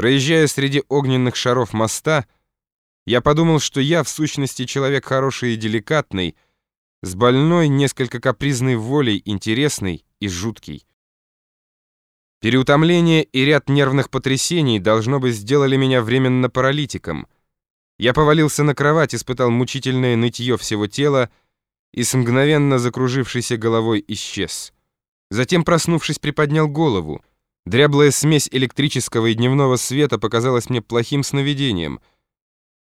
Проезжая среди огненных шаров моста, я подумал, что я, в сущности, человек хороший и деликатный, с больной, несколько капризной волей, интересный и жуткий. Переутомление и ряд нервных потрясений, должно быть, сделали меня временно паралитиком. Я повалился на кровать, испытал мучительное нытье всего тела и с мгновенно закружившейся головой исчез. Затем, проснувшись, приподнял голову. Дряблая смесь электрического и дневного света показалась мне плохим сновидением.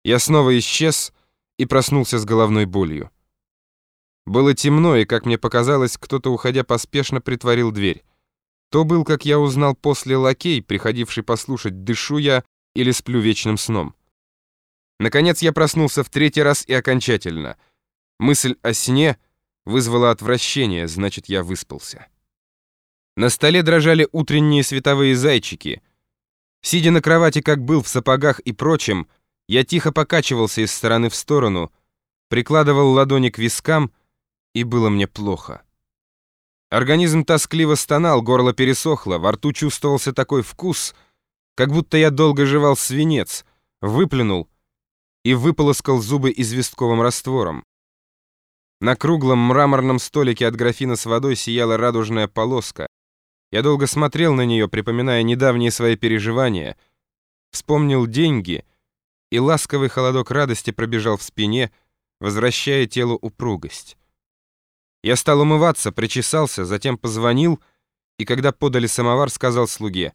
Я снова исчез и проснулся с головной болью. Было темно, и, как мне показалось, кто-то, уходя поспешно, притворил дверь. То был, как я узнал после лакей, приходивший послушать, дышу я или сплю вечным сном. Наконец я проснулся в третий раз и окончательно. Мысль о сне вызвала отвращение, значит, я выспался. На столе дрожали утренние световые зайчики. Сидя на кровати, как был в сапогах и прочем, я тихо покачивался из стороны в сторону, прикладывал ладони к вискам, и было мне плохо. Организм тоскливо стонал, горло пересохло, во рту чувствовался такой вкус, как будто я долго жевал свинец, выплюнул и выполоскал зубы известковым раствором. На круглом мраморном столике от графина с водой сияла радужная полоска. Я долго смотрел на нее, припоминая недавние свои переживания, вспомнил деньги, и ласковый холодок радости пробежал в спине, возвращая телу упругость. Я стал умываться, причесался, затем позвонил, и когда подали самовар, сказал слуге,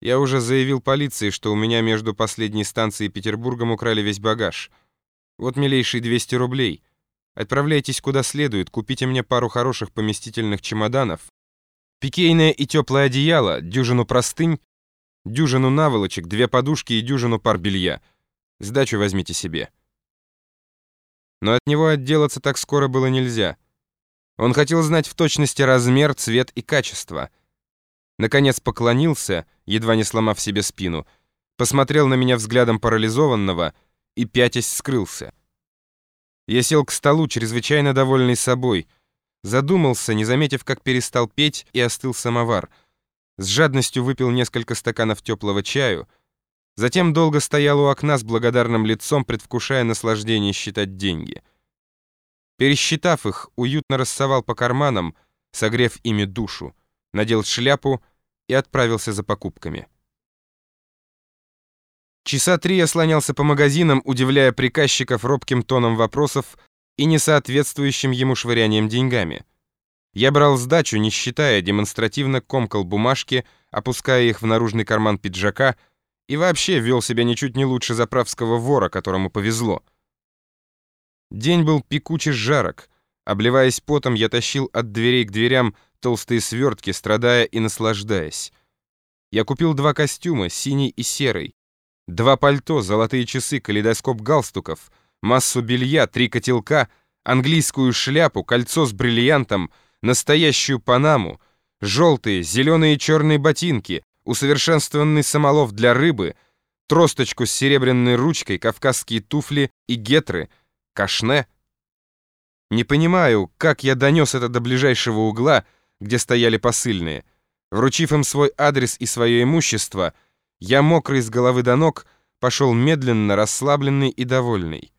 «Я уже заявил полиции, что у меня между последней станцией и Петербургом украли весь багаж. Вот, милейший, 200 рублей. Отправляйтесь куда следует, купите мне пару хороших поместительных чемоданов, Пикейное и теплое одеяло, дюжину простынь, дюжину наволочек, две подушки и дюжину пар белья. Сдачу возьмите себе. Но от него отделаться так скоро было нельзя. Он хотел знать в точности размер, цвет и качество. Наконец поклонился, едва не сломав себе спину, посмотрел на меня взглядом парализованного и пятясь скрылся. Я сел к столу, чрезвычайно довольный собой — Задумался, не заметив, как перестал петь и остыл самовар. С жадностью выпил несколько стаканов теплого чаю. Затем долго стоял у окна с благодарным лицом, предвкушая наслаждение считать деньги. Пересчитав их, уютно рассовал по карманам, согрев ими душу, надел шляпу и отправился за покупками. Часа три я слонялся по магазинам, удивляя приказчиков робким тоном вопросов и несоответствующим ему швырянием деньгами. Я брал сдачу, не считая, демонстративно комкал бумажки, опуская их в наружный карман пиджака и вообще вел себя ничуть не лучше заправского вора, которому повезло. День был пекучий жарок. Обливаясь потом, я тащил от дверей к дверям толстые свертки, страдая и наслаждаясь. Я купил два костюма, синий и серый, два пальто, золотые часы, калейдоскоп галстуков — массу белья, три котелка, английскую шляпу, кольцо с бриллиантом, настоящую панаму, желтые, зеленые и черные ботинки, усовершенствованный самолов для рыбы, тросточку с серебряной ручкой, кавказские туфли и гетры, кашне. Не понимаю, как я донес это до ближайшего угла, где стояли посыльные. Вручив им свой адрес и свое имущество, я, мокрый с головы до ног, пошел медленно, расслабленный и довольный.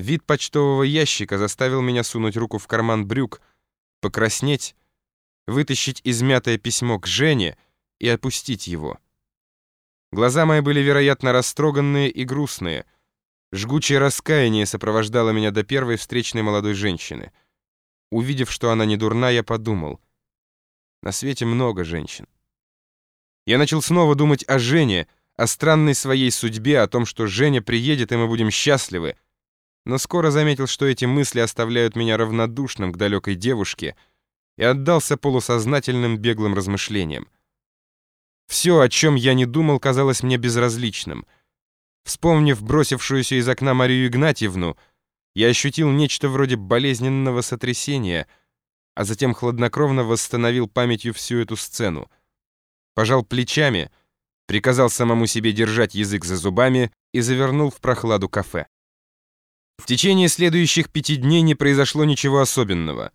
Вид почтового ящика заставил меня сунуть руку в карман брюк, покраснеть, вытащить измятое письмо к Жене и опустить его. Глаза мои были, вероятно, растроганные и грустные. Жгучее раскаяние сопровождало меня до первой встречной молодой женщины. Увидев, что она не дурна, я подумал. На свете много женщин. Я начал снова думать о Жене, о странной своей судьбе, о том, что Женя приедет, и мы будем счастливы, но скоро заметил, что эти мысли оставляют меня равнодушным к далекой девушке и отдался полусознательным беглым размышлениям. Все, о чем я не думал, казалось мне безразличным. Вспомнив бросившуюся из окна Марию Игнатьевну, я ощутил нечто вроде болезненного сотрясения, а затем хладнокровно восстановил памятью всю эту сцену. Пожал плечами, приказал самому себе держать язык за зубами и завернул в прохладу кафе. В течение следующих пяти дней не произошло ничего особенного.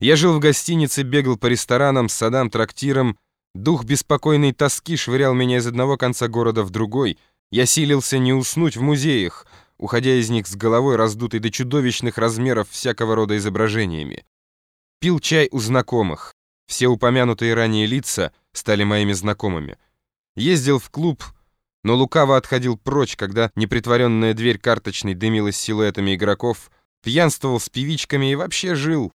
Я жил в гостинице, бегал по ресторанам, садам, трактирам, Дух беспокойной тоски швырял меня из одного конца города в другой. Я силился не уснуть в музеях, уходя из них с головой, раздутой до чудовищных размеров всякого рода изображениями. Пил чай у знакомых. Все упомянутые ранее лица стали моими знакомыми. Ездил в клуб, но лукаво отходил прочь, когда непритворенная дверь карточной дымилась силуэтами игроков, пьянствовал с певичками и вообще жил